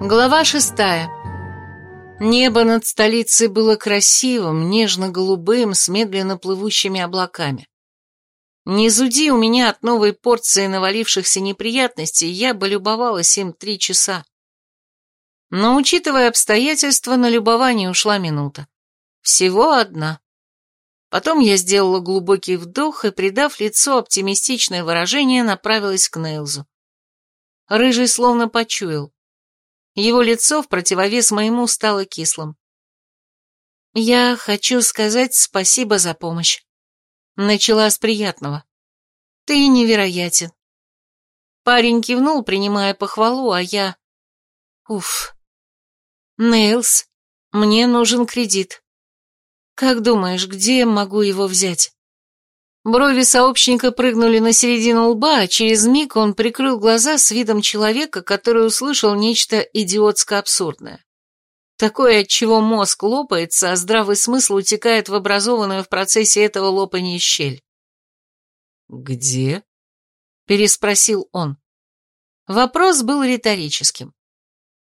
Глава шестая. Небо над столицей было красивым, нежно-голубым, с медленно плывущими облаками. Не зуди у меня от новой порции навалившихся неприятностей, я бы любовалась им три часа. Но, учитывая обстоятельства, на любование ушла минута. Всего одна. Потом я сделала глубокий вдох и, придав лицу оптимистичное выражение, направилась к Нейлзу. Рыжий словно почуял. Его лицо в противовес моему стало кислым. «Я хочу сказать спасибо за помощь». Начала с приятного. «Ты невероятен». Парень кивнул, принимая похвалу, а я... Уф. Нейлс, мне нужен кредит. Как думаешь, где могу его взять? Брови сообщника прыгнули на середину лба, а через миг он прикрыл глаза с видом человека, который услышал нечто идиотско-абсурдное. Такое, от чего мозг лопается, а здравый смысл утекает в образованную в процессе этого лопания щель. «Где?» — переспросил он. Вопрос был риторическим.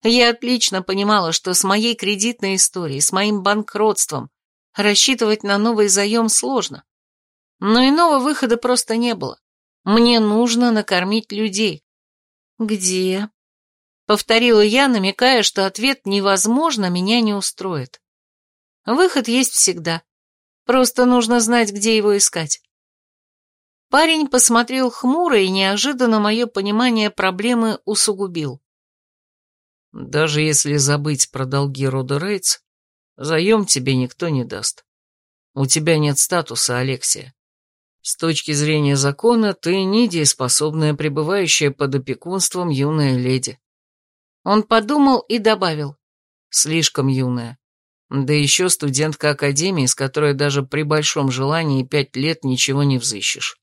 Я отлично понимала, что с моей кредитной историей, с моим банкротством рассчитывать на новый заем сложно. Но иного выхода просто не было. Мне нужно накормить людей. Где? Повторила я, намекая, что ответ «невозможно» меня не устроит. Выход есть всегда. Просто нужно знать, где его искать. Парень посмотрел хмуро и неожиданно мое понимание проблемы усугубил. Даже если забыть про долги рода Рейтс, заем тебе никто не даст. У тебя нет статуса, Алексия. С точки зрения закона, ты недееспособная, пребывающая под опекунством юная леди. Он подумал и добавил. Слишком юная. Да еще студентка академии, с которой даже при большом желании пять лет ничего не взыщешь.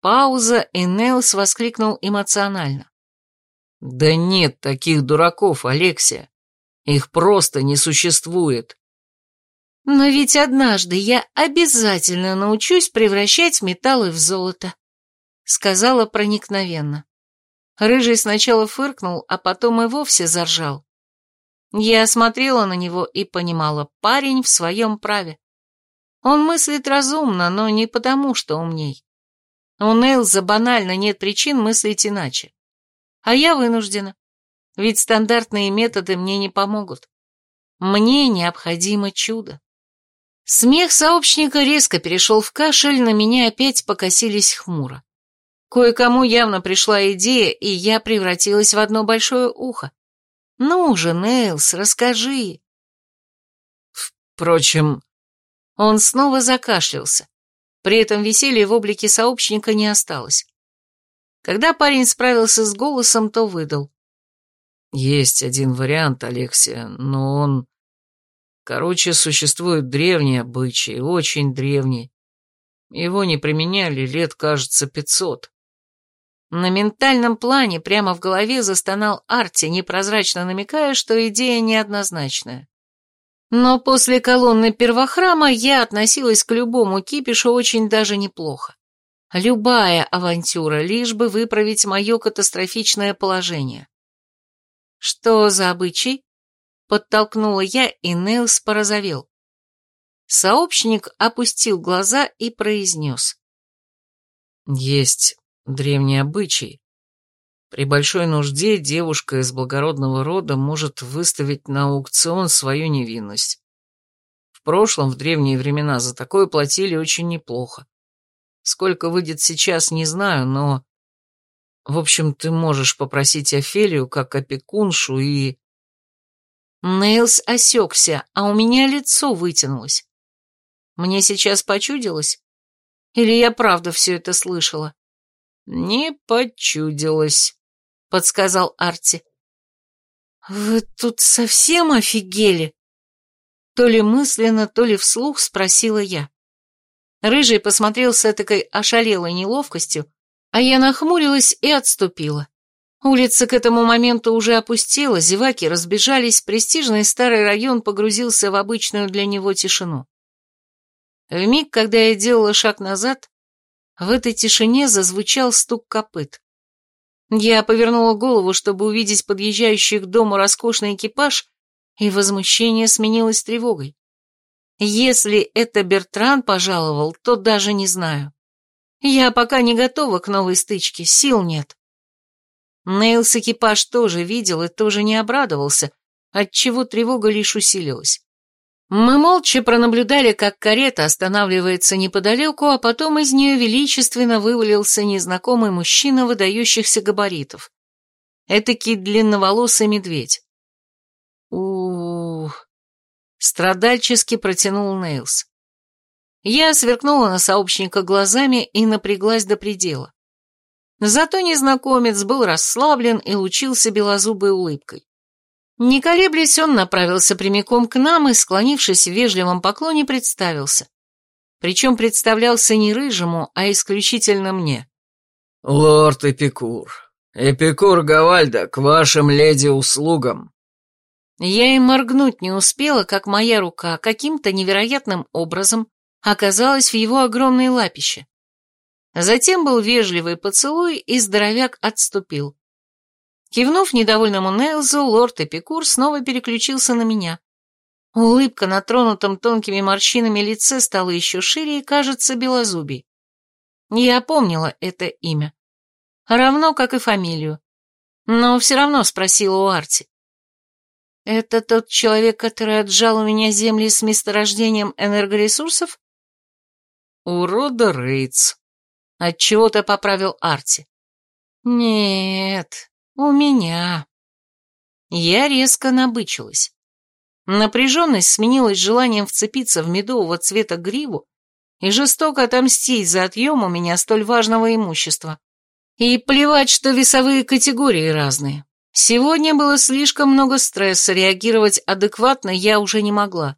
Пауза, и Нелс воскликнул эмоционально. «Да нет таких дураков, Алексия. Их просто не существует. Но ведь однажды я обязательно научусь превращать металлы в золото, сказала проникновенно. Рыжий сначала фыркнул, а потом и вовсе заржал. Я смотрела на него и понимала, парень в своем праве. Он мыслит разумно, но не потому, что умней. У Нейлза банально нет причин мыслить иначе. А я вынуждена, ведь стандартные методы мне не помогут. Мне необходимо чудо. Смех сообщника резко перешел в кашель, на меня опять покосились хмуро. Кое-кому явно пришла идея, и я превратилась в одно большое ухо. «Ну же, Нейлс, расскажи». Впрочем, он снова закашлялся. При этом веселья в облике сообщника не осталось. Когда парень справился с голосом, то выдал. «Есть один вариант, Алексия, но он Короче, существует древний обычай, очень древний. Его не применяли лет, кажется, пятьсот. На ментальном плане прямо в голове застонал Арти, непрозрачно намекая, что идея неоднозначная. Но после колонны первохрама я относилась к любому кипишу очень даже неплохо. Любая авантюра, лишь бы выправить мое катастрофичное положение. Что за обычай? Подтолкнула я, и Нейлс порозовел. Сообщник опустил глаза и произнес. Есть древний обычай. При большой нужде девушка из благородного рода может выставить на аукцион свою невинность. В прошлом, в древние времена, за такое платили очень неплохо. Сколько выйдет сейчас, не знаю, но... В общем, ты можешь попросить Офелию как опекуншу и... Нейлс осекся, а у меня лицо вытянулось. Мне сейчас почудилось? Или я правда все это слышала? Не почудилось, подсказал Арти. Вы тут совсем офигели? То ли мысленно, то ли вслух спросила я. Рыжий посмотрел с этакой ошалелой неловкостью, а я нахмурилась и отступила. Улица к этому моменту уже опустела, зеваки разбежались, престижный старый район погрузился в обычную для него тишину. В миг, когда я делала шаг назад, в этой тишине зазвучал стук копыт. Я повернула голову, чтобы увидеть подъезжающий к дому роскошный экипаж, и возмущение сменилось тревогой. Если это Бертран пожаловал, то даже не знаю. Я пока не готова к новой стычке, сил нет. Нейлс экипаж тоже видел и тоже не обрадовался, отчего тревога лишь усилилась. Мы молча пронаблюдали, как карета останавливается неподалеку, а потом из нее величественно вывалился незнакомый мужчина выдающихся габаритов. Этакий длинноволосый медведь. Ух, страдальчески протянул Нейлс. Я сверкнула на сообщника глазами и напряглась до предела. Зато незнакомец был расслаблен и лучился белозубой улыбкой. Не колеблясь, он направился прямиком к нам и, склонившись в вежливом поклоне, представился. Причем представлялся не рыжему, а исключительно мне. «Лорд Эпикур, Эпикур Гавальда, к вашим леди услугам!» Я и моргнуть не успела, как моя рука каким-то невероятным образом оказалась в его огромной лапище. Затем был вежливый поцелуй, и здоровяк отступил. Кивнув недовольному Нейлзу, лорд Эпикур снова переключился на меня. Улыбка на тронутом тонкими морщинами лице стала еще шире и, кажется, белозубей. Я помнила это имя. Равно, как и фамилию. Но все равно спросила у Арти. «Это тот человек, который отжал у меня земли с месторождением энергоресурсов?» «У рода Рейтс», — отчего-то поправил Арти. «Нет, у меня. Я резко набычилась. Напряженность сменилась желанием вцепиться в медового цвета гриву и жестоко отомстить за отъем у меня столь важного имущества. И плевать, что весовые категории разные. Сегодня было слишком много стресса, реагировать адекватно я уже не могла.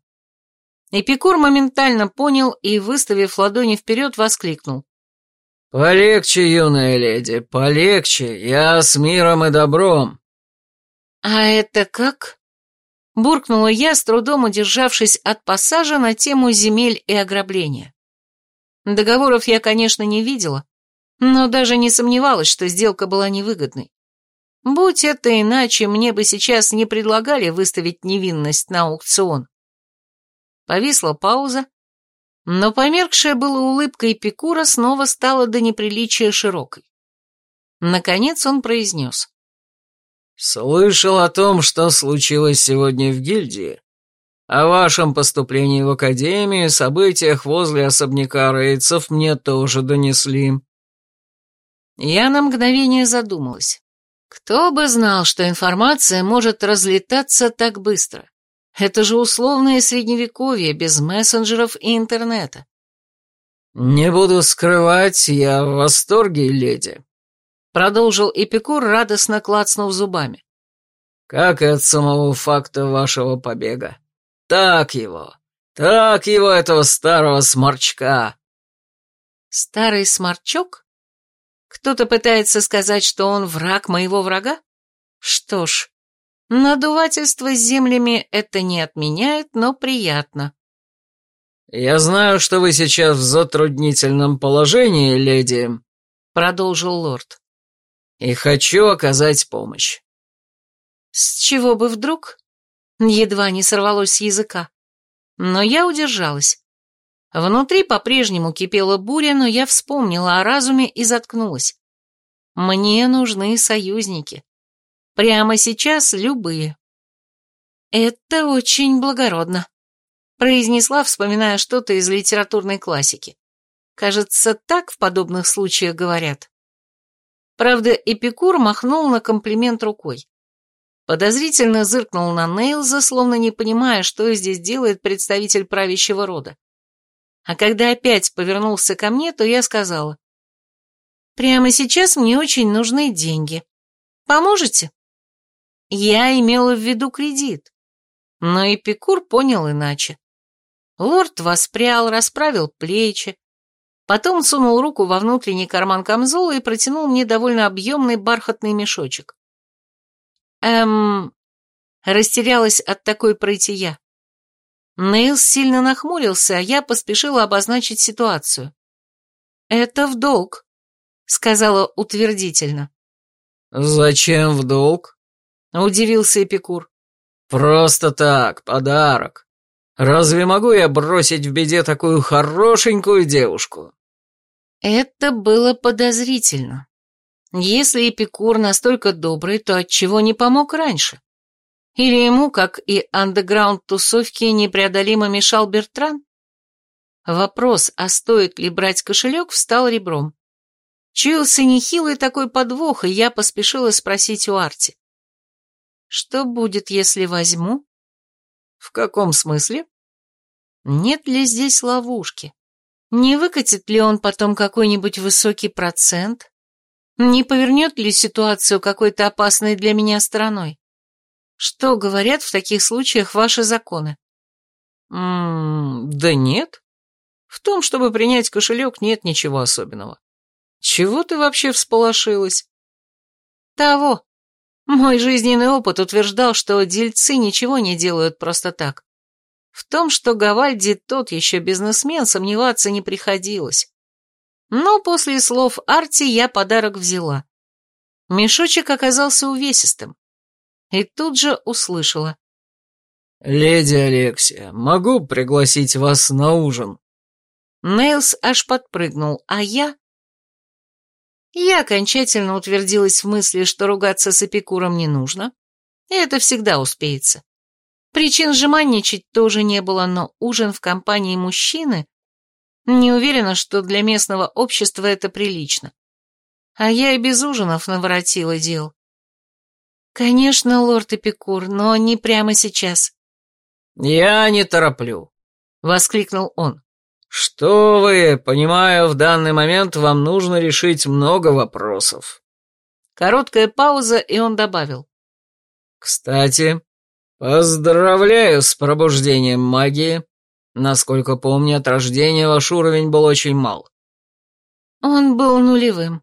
Эпикур моментально понял и, выставив ладони вперед, воскликнул. «Полегче, юная леди, полегче, я с миром и добром». «А это как?» Буркнула я, с трудом удержавшись от пассажа на тему земель и ограбления. Договоров я, конечно, не видела, но даже не сомневалась, что сделка была невыгодной. Будь это иначе, мне бы сейчас не предлагали выставить невинность на аукцион. Повисла пауза, но померкшая была улыбка Эпикура снова стала до неприличия широкой. Наконец он произнес. «Слышал о том, что случилось сегодня в гильдии. О вашем поступлении в академию, событиях возле особняка рейдцев мне тоже донесли». Я на мгновение задумалась. Кто бы знал, что информация может разлетаться так быстро. Это же условное средневековье, без мессенджеров и интернета. «Не буду скрывать, я в восторге, леди», — продолжил Эпикур, радостно клацнув зубами. «Как и от самого факта вашего побега. Так его, так его, этого старого сморчка». «Старый сморчок? Кто-то пытается сказать, что он враг моего врага? Что ж, Надувательство с землями это не отменяет, но приятно. «Я знаю, что вы сейчас в затруднительном положении, леди», — продолжил лорд. «И хочу оказать помощь». «С чего бы вдруг?» Едва не сорвалось с языка. Но я удержалась. Внутри по-прежнему кипела буря, но я вспомнила о разуме и заткнулась. Мне нужны союзники. Прямо сейчас любые. Это очень благородно, произнесла, вспоминая что-то из литературной классики. Кажется, так в подобных случаях говорят. Правда, Эпикур махнул на комплимент рукой. Подозрительно зыркнул на Нейлза, словно не понимая, что здесь делает представитель правящего рода. А когда опять повернулся ко мне, то я сказала. «Прямо сейчас мне очень нужны деньги. Поможете?» Я имела в виду кредит. Но Эпикур понял иначе. Лорд воспрял, расправил плечи, потом сунул руку во внутренний карман камзола и протянул мне довольно объемный бархатный мешочек. Эм... Растерялась от такой пройти я. Нейлс сильно нахмурился, а я поспешила обозначить ситуацию. «Это в долг», — сказала утвердительно. «Зачем в долг?» — удивился Эпикур. «Просто так, подарок. Разве могу я бросить в беде такую хорошенькую девушку?» Это было подозрительно. Если Эпикур настолько добрый, то отчего не помог раньше? Или ему, как и андеграунд-тусовки, непреодолимо мешал Бертран? Вопрос, а стоит ли брать кошелек, встал ребром. Чуялся нехилый такой подвох, и я поспешила спросить у Арти. Что будет, если возьму? В каком смысле? Нет ли здесь ловушки? Не выкатит ли он потом какой-нибудь высокий процент? Не повернет ли ситуацию какой-то опасной для меня стороной? Что говорят в таких случаях ваши законы? М -м, да нет. В том, чтобы принять кошелек, нет ничего особенного. Чего ты вообще всполошилась? Того. Мой жизненный опыт утверждал, что дельцы ничего не делают просто так. В том, что Гавальди тот еще бизнесмен, сомневаться не приходилось. Но после слов Арти я подарок взяла. Мешочек оказался увесистым и тут же услышала. «Леди Алексия, могу пригласить вас на ужин?» Нейлс аж подпрыгнул, а я... Я окончательно утвердилась в мысли, что ругаться с Эпикуром не нужно. И это всегда успеется. Причин жеманничать тоже не было, но ужин в компании мужчины... Не уверена, что для местного общества это прилично. А я и без ужинов наворотила дел. «Конечно, лорд Эпикур, но не прямо сейчас». «Я не тороплю», — воскликнул он. «Что вы, понимаю, в данный момент вам нужно решить много вопросов». Короткая пауза, и он добавил. «Кстати, поздравляю с пробуждением магии. Насколько помню, от рождения ваш уровень был очень мал». «Он был нулевым.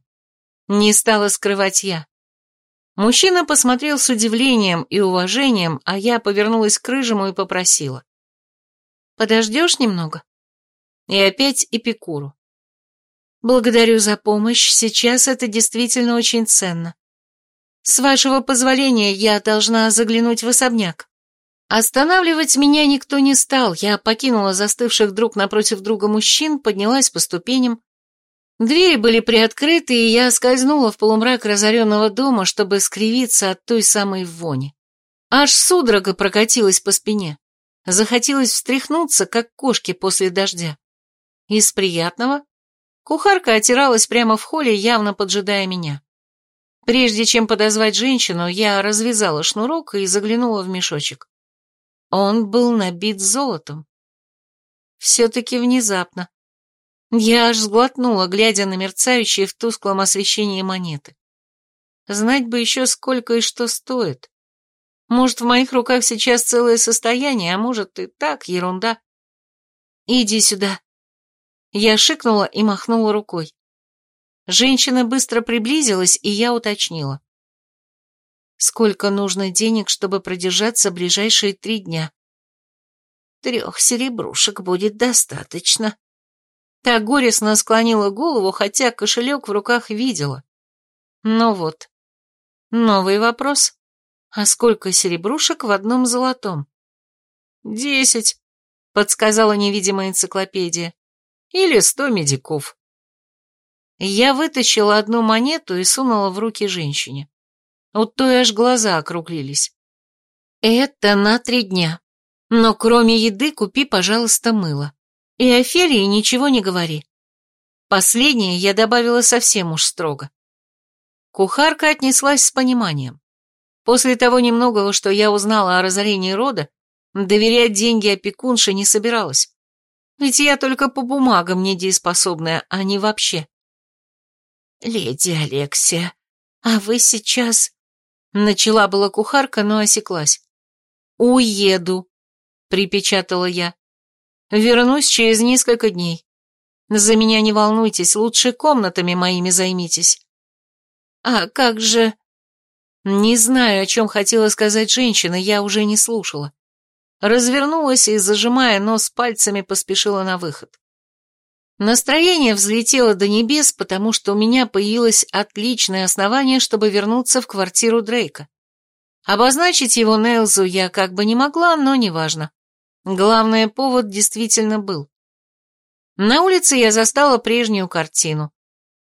Не стала скрывать я. Мужчина посмотрел с удивлением и уважением, а я повернулась к рыжему и попросила. «Подождешь немного?» И опять Эпикуру. «Благодарю за помощь, сейчас это действительно очень ценно. С вашего позволения я должна заглянуть в особняк». Останавливать меня никто не стал, я покинула застывших друг напротив друга мужчин, поднялась по ступеням, Двери были приоткрыты, и я скользнула в полумрак разоренного дома, чтобы скривиться от той самой вони. Аж судорога прокатилась по спине. Захотелось встряхнуться, как кошки после дождя. Из приятного кухарка отиралась прямо в холле, явно поджидая меня. Прежде чем подозвать женщину, я развязала шнурок и заглянула в мешочек. Он был набит золотом. Все-таки внезапно. Я аж сглотнула, глядя на мерцающие в тусклом освещении монеты. Знать бы еще, сколько и что стоит. Может, в моих руках сейчас целое состояние, а может, и так, ерунда. Иди сюда. Я шикнула и махнула рукой. Женщина быстро приблизилась, и я уточнила. Сколько нужно денег, чтобы продержаться ближайшие три дня? Трех серебрушек будет достаточно, Та горестно склонила голову, хотя кошелек в руках видела. Ну вот. Новый вопрос. А сколько серебрушек в одном золотом? Десять, подсказала невидимая энциклопедия. Или сто медиков. Я вытащила одну монету и сунула в руки женщине. У той аж глаза округлились. Это на три дня. Но кроме еды купи, пожалуйста, мыло. И Офелии ничего не говори. Последнее я добавила совсем уж строго. Кухарка отнеслась с пониманием. После того немногого, что я узнала о разорении рода, доверять деньги опекунше не собиралась. Ведь я только по бумагам недееспособная, а не вообще. «Леди Алексия, а вы сейчас...» Начала была кухарка, но осеклась. «Уеду», — припечатала я. Вернусь через несколько дней. За меня не волнуйтесь, лучше комнатами моими займитесь. А как же... Не знаю, о чем хотела сказать женщина, я уже не слушала. Развернулась и, зажимая нос пальцами, поспешила на выход. Настроение взлетело до небес, потому что у меня появилось отличное основание, чтобы вернуться в квартиру Дрейка. Обозначить его Нейлзу я как бы не могла, но неважно. Главное, повод действительно был. На улице я застала прежнюю картину.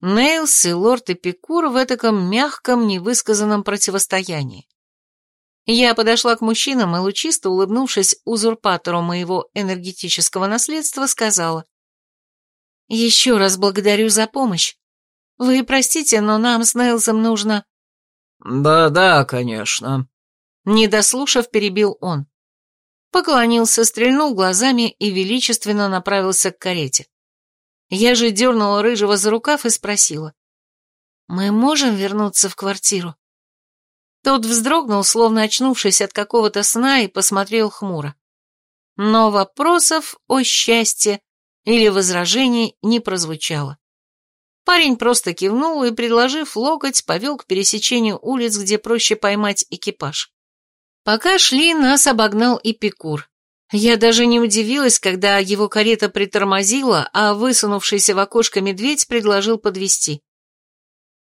Нейлс и лорд Эпикур в этаком мягком, невысказанном противостоянии. Я подошла к мужчинам и, лучисто улыбнувшись узурпатору моего энергетического наследства, сказала. «Еще раз благодарю за помощь. Вы простите, но нам с Нейлзом нужно...» «Да-да, конечно», — не дослушав, перебил он. Поклонился, стрельнул глазами и величественно направился к карете. Я же дернула Рыжего за рукав и спросила. «Мы можем вернуться в квартиру?» Тот вздрогнул, словно очнувшись от какого-то сна, и посмотрел хмуро. Но вопросов о счастье или возражений не прозвучало. Парень просто кивнул и, предложив локоть, повел к пересечению улиц, где проще поймать экипаж. Пока шли, нас обогнал Эпикур. Я даже не удивилась, когда его карета притормозила, а высунувшийся в окошко медведь предложил подвести.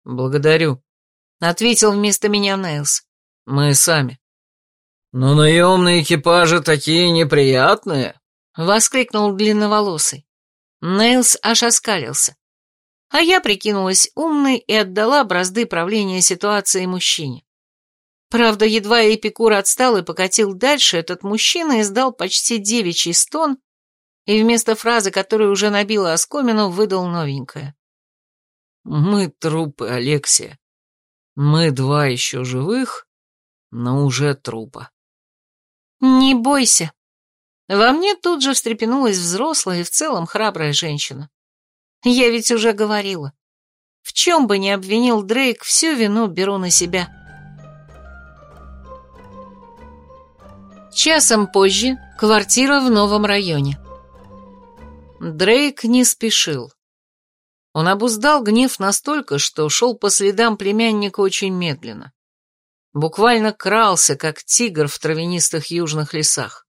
«Благодарю», ответил вместо меня Нейлс. Мы сами. Но наемные экипажи такие неприятные, воскликнул длинноволосый. Нейлс аж оскалился. А я прикинулась умной и отдала бразды правления ситуацией мужчине. Правда, едва Эпикур отстал и покатил дальше, этот мужчина издал почти девичий стон и вместо фразы, которую уже набила оскомину, выдал новенькое. «Мы трупы, Алексия. Мы два еще живых, но уже трупа. Не бойся. Во мне тут же встрепенулась взрослая и в целом храбрая женщина. Я ведь уже говорила. В чем бы ни обвинил Дрейк, всю вину беру на себя. Часом позже квартира в новом районе. Дрейк не спешил. Он обуздал гнев настолько, что шел по следам племянника очень медленно. Буквально крался, как тигр в травянистых южных лесах.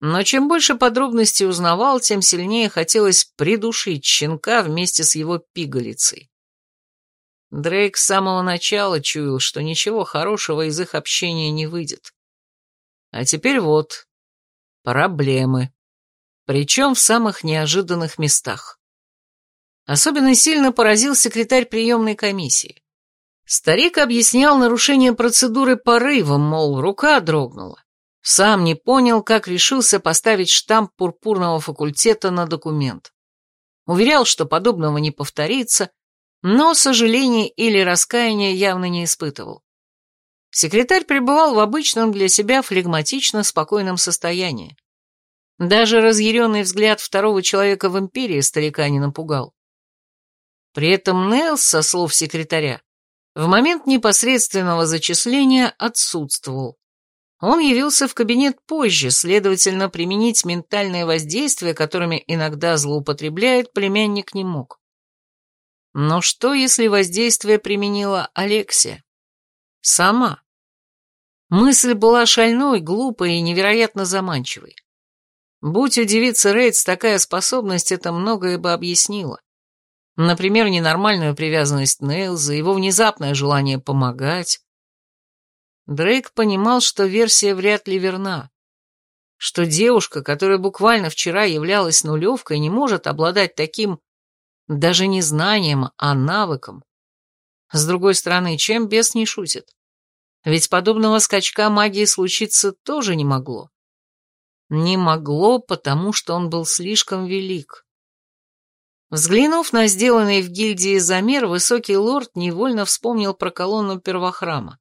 Но чем больше подробностей узнавал, тем сильнее хотелось придушить щенка вместе с его пигалицей. Дрейк с самого начала чуял, что ничего хорошего из их общения не выйдет. А теперь вот, проблемы. Причем в самых неожиданных местах. Особенно сильно поразил секретарь приемной комиссии. Старик объяснял нарушение процедуры порывом, мол, рука дрогнула. Сам не понял, как решился поставить штамп пурпурного факультета на документ. Уверял, что подобного не повторится, но сожаления или раскаяния явно не испытывал. Секретарь пребывал в обычном для себя флегматично спокойном состоянии. Даже разъяренный взгляд второго человека в империи старика не напугал. При этом Нелс, со слов секретаря, в момент непосредственного зачисления отсутствовал. Он явился в кабинет позже, следовательно, применить ментальное воздействие, которыми иногда злоупотребляет, племянник не мог. Но что, если воздействие применила Алексия? Сама. Мысль была шальной, глупой и невероятно заманчивой. Будь у девицы Рейдс такая способность, это многое бы объяснило. Например, ненормальную привязанность Нейлза, его внезапное желание помогать. Дрейк понимал, что версия вряд ли верна. Что девушка, которая буквально вчера являлась нулевкой, не может обладать таким даже не знанием, а навыком. С другой стороны, чем бес не шутит? Ведь подобного скачка магии случиться тоже не могло. Не могло, потому что он был слишком велик. Взглянув на сделанный в гильдии замер, высокий лорд невольно вспомнил про колонну первохрама.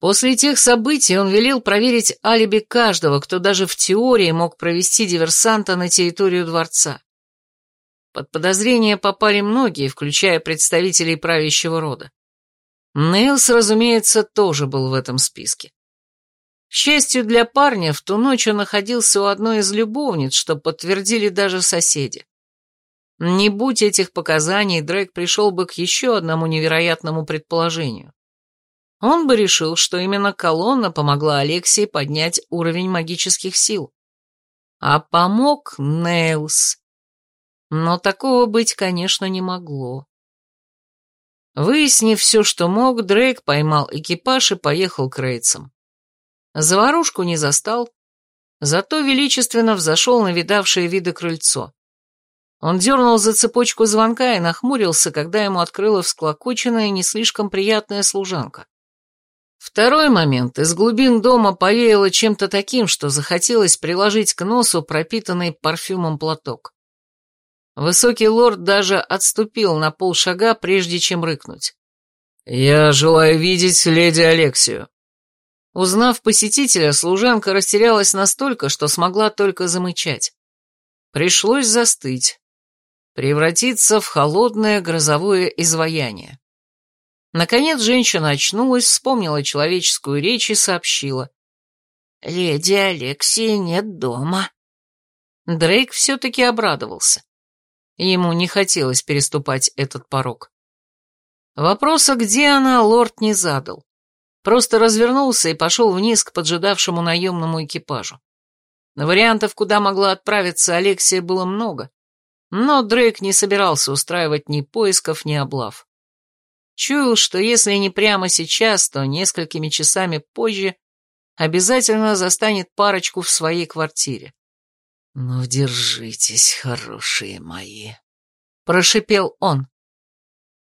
После тех событий он велел проверить алиби каждого, кто даже в теории мог провести диверсанта на территорию дворца. Под подозрение попали многие, включая представителей правящего рода. Нейлс, разумеется, тоже был в этом списке. К счастью для парня, в ту ночь он находился у одной из любовниц, что подтвердили даже соседи. Не будь этих показаний, Дрейк пришел бы к еще одному невероятному предположению. Он бы решил, что именно колонна помогла Алексии поднять уровень магических сил. А помог Нейлс. Но такого быть, конечно, не могло. Выяснив все, что мог, Дрейк поймал экипаж и поехал к рейцам. Заварушку не застал, зато величественно взошел на видавшее виды крыльцо. Он дернул за цепочку звонка и нахмурился, когда ему открыла всклокоченная не слишком приятная служанка. Второй момент. Из глубин дома повеяло чем-то таким, что захотелось приложить к носу пропитанный парфюмом платок. Высокий лорд даже отступил на полшага, прежде чем рыкнуть. «Я желаю видеть леди Алексию». Узнав посетителя, служанка растерялась настолько, что смогла только замычать. Пришлось застыть, превратиться в холодное грозовое изваяние. Наконец женщина очнулась, вспомнила человеческую речь и сообщила. «Леди Алексии нет дома». Дрейк все-таки обрадовался. Ему не хотелось переступать этот порог. Вопроса, где она, лорд не задал. Просто развернулся и пошел вниз к поджидавшему наемному экипажу. Вариантов, куда могла отправиться Алексия, было много, но Дрейк не собирался устраивать ни поисков, ни облав. Чуял, что если не прямо сейчас, то несколькими часами позже обязательно застанет парочку в своей квартире. «Ну, держитесь, хорошие мои», — прошипел он.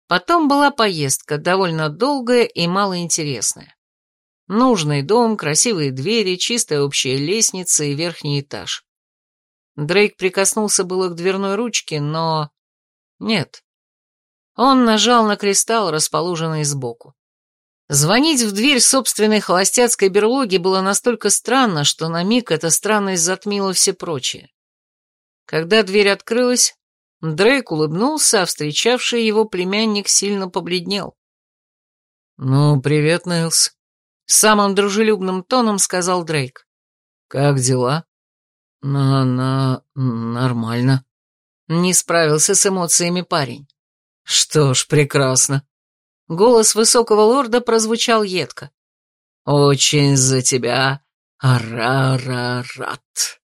Потом была поездка, довольно долгая и малоинтересная. Нужный дом, красивые двери, чистая общая лестница и верхний этаж. Дрейк прикоснулся было к дверной ручке, но... Нет. Он нажал на кристалл, расположенный сбоку. Звонить в дверь собственной холостяцкой берлоги было настолько странно, что на миг эта странность затмила все прочее. Когда дверь открылась, Дрейк улыбнулся, а встречавший его племянник сильно побледнел. «Ну, привет, Нейлс», — самым дружелюбным тоном сказал Дрейк. «Как дела?» «На... на... нормально». Не справился с эмоциями парень. «Что ж, прекрасно». Голос высокого лорда прозвучал едко. «Очень за тебя, Арарарат».